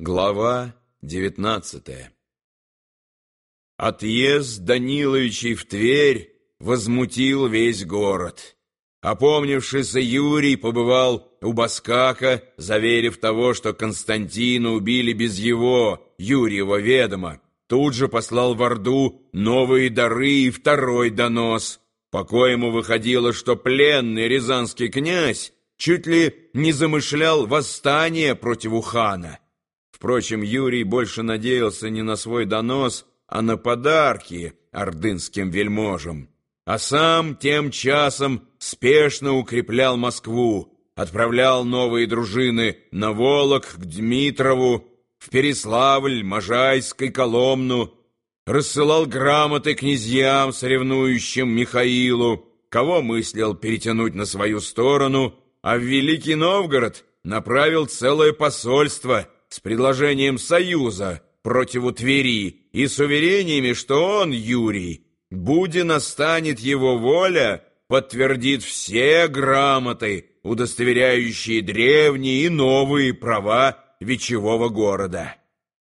Глава девятнадцатая Отъезд Даниловичей в Тверь возмутил весь город. Опомнившийся Юрий побывал у Баскака, заверив того, что Константина убили без его, Юрьева, ведома. Тут же послал в Орду новые дары и второй донос, по коему выходило, что пленный рязанский князь чуть ли не замышлял восстание против хана. Впрочем, Юрий больше надеялся не на свой донос, а на подарки ордынским вельможам. А сам тем часом спешно укреплял Москву, отправлял новые дружины на Волок, к Дмитрову, в Переславль, Можайск и Коломну, рассылал грамоты князьям, соревнующим Михаилу, кого мыслил перетянуть на свою сторону, а в Великий Новгород направил целое посольство — с предложением союза против Твери и с уверениями, что он, Юрий, буден настанет его воля, подтвердит все грамоты, удостоверяющие древние и новые права вечевого города.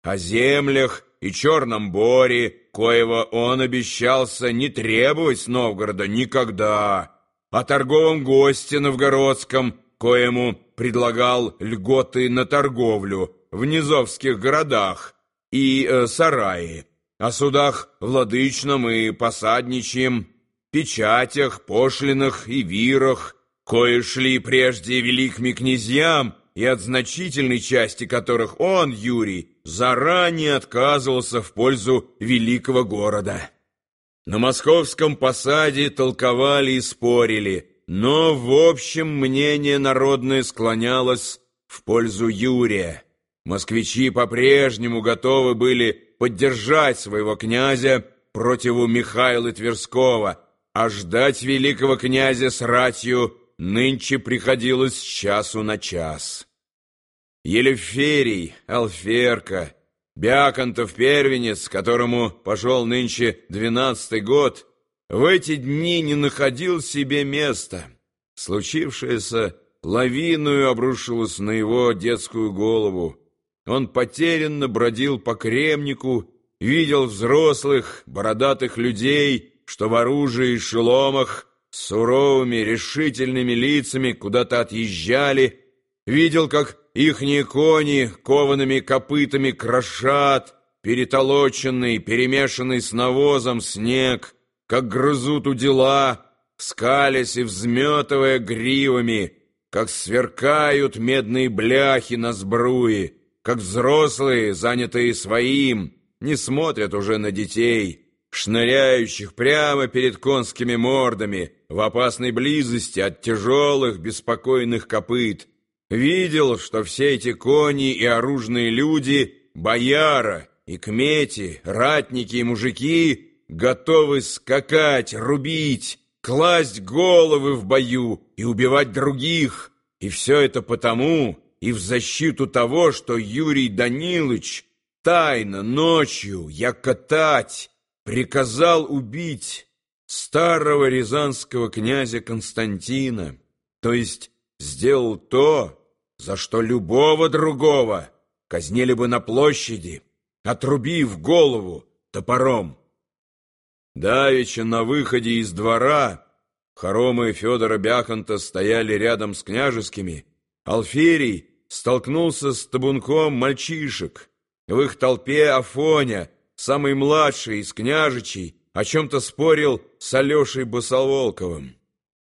О землях и Черном Боре, коего он обещался не требовать с Новгорода никогда, о торговом госте новгородском, коему предлагал льготы на торговлю, в низовских городах и э, сараи, о судах владычном и посадничьем, печатях, пошлинах и вирах, кое шли прежде великими князьям, и от значительной части которых он, Юрий, заранее отказывался в пользу великого города. На московском посаде толковали и спорили, но в общем мнение народное склонялось в пользу Юрия. Москвичи по-прежнему готовы были поддержать своего князя противу Михаила Тверского, а ждать великого князя с ратью нынче приходилось с часу на час. Елеферий, Алферка, Бяконтов первенец, которому пошел нынче двенадцатый год, в эти дни не находил себе места. Случившееся лавиною обрушилось на его детскую голову. Он потерянно бродил по кремнику, видел взрослых, бородатых людей, что в оружии и шеломах, с суровыми, решительными лицами куда-то отъезжали, видел, как ихние кони коваными копытами крошат, перетолоченный, перемешанный с навозом снег, как грызут у дела, скалясь и взметывая гривами, как сверкают медные бляхи на сбруе, как взрослые, занятые своим, не смотрят уже на детей, шныряющих прямо перед конскими мордами в опасной близости от тяжелых, беспокойных копыт. Видел, что все эти кони и оружные люди, бояра и кмети, ратники и мужики, готовы скакать, рубить, класть головы в бою и убивать других. И все это потому, и в защиту того, что Юрий Данилович тайно ночью якотать приказал убить старого рязанского князя Константина, то есть сделал то, за что любого другого казнили бы на площади, отрубив голову топором. Давеча на выходе из двора хоромы Федора Бяханта стояли рядом с княжескими, Алферий столкнулся с табунком мальчишек. В их толпе Афоня, самый младший из княжичей, о чем-то спорил с Алешей Босололковым.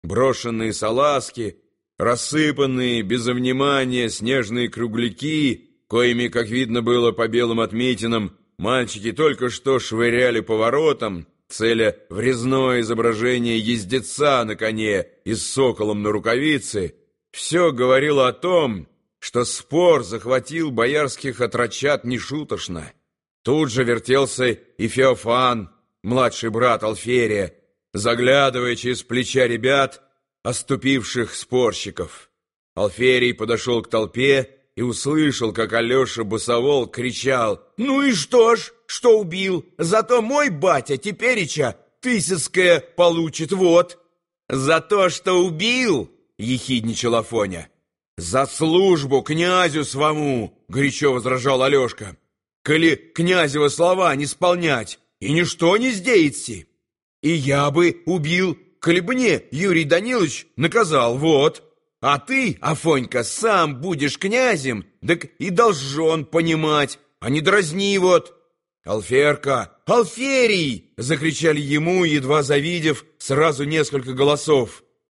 Брошенные салазки, рассыпанные без внимания снежные кругляки, коими, как видно было по белым отметинам, мальчики только что швыряли поворотом, целя врезное изображение ездеца на коне и с соколом на рукавице, все говорило о том, что спор захватил боярских отрочат нешуточно. Тут же вертелся и Феофан, младший брат Алферия, заглядывая через плеча ребят, оступивших спорщиков. Алферий подошел к толпе и услышал, как Алеша Босовол кричал «Ну и что ж, что убил? Зато мой батя тепереча тысяцкое получит, вот!» «За то, что убил!» — ехидничал Афоня. За службу князю свому, горячо возражал Алешка. Коли князева слова не сполнять, и ничто не сделается. И я бы убил, коли бы не Юрий Данилович наказал, вот. А ты, Афонька, сам будешь князем, так и должен понимать, а не дразни вот. «Алферка! Алферий!» — закричали ему, едва завидев, сразу несколько голосов.